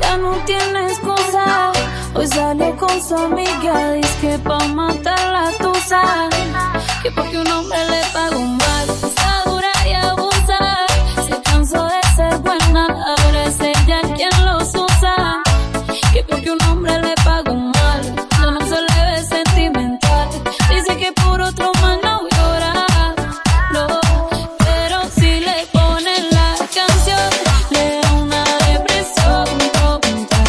Ya no tiene excusa. Hoy salió con su amiga, dice que pa' matar otro mal no llora. Pero si le ponen la canción, le da una depresión tonta.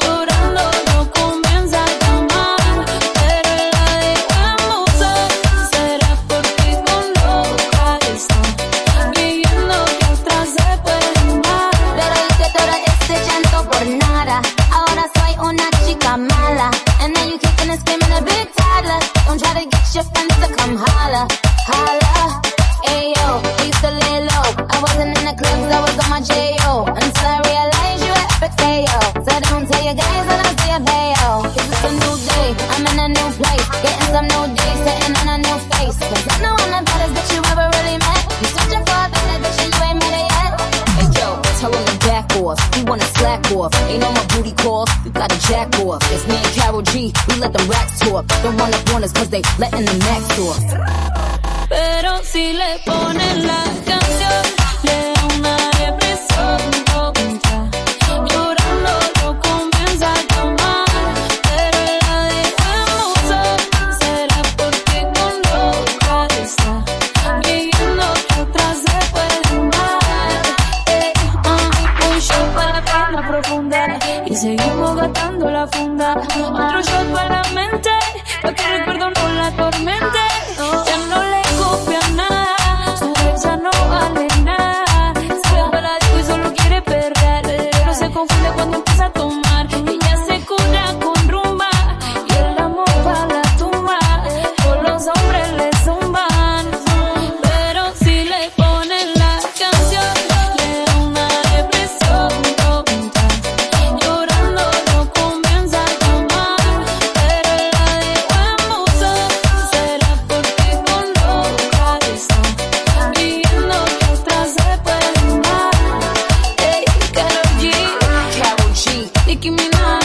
Llorando no comienza a llamar, pero la dejamos sola. Será porque con loca está, viviendo que atrás se puede amar. Pero hice todo este llanto por nada. Ahora soy una chica mala. And now you kicking and screaming a. Don't try to come holla. Holla. Ayo, used to lay low. I wasn't in the clubs, I was on my J.O. Until I realized you were epic fail. So don't tell your guys that I'm still playo. Cause it's a new day, I'm in a new place. Getting some new days, sitting on a new face. Cause I know I'm the baddest bitch you ever really met. Off. Ain't no my booty calls. You gotta jack off. It's me and Carol G. We let them racks talk. Don't run up on us cause they letting the max talk. Pero si le ponen la canción, seguimos gastando la funda. Otro shot para la mente, para que el recuerdo no la atormente. Ya no le Nicki Minaj.